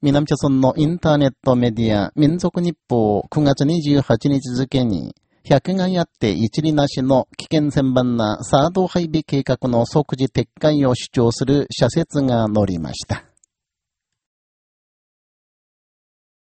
南朝村のインターネットメディア、民族日報9月28日付に、百害あって一理なしの危険千番なサード配備計画の即時撤回を主張する社説が載りました。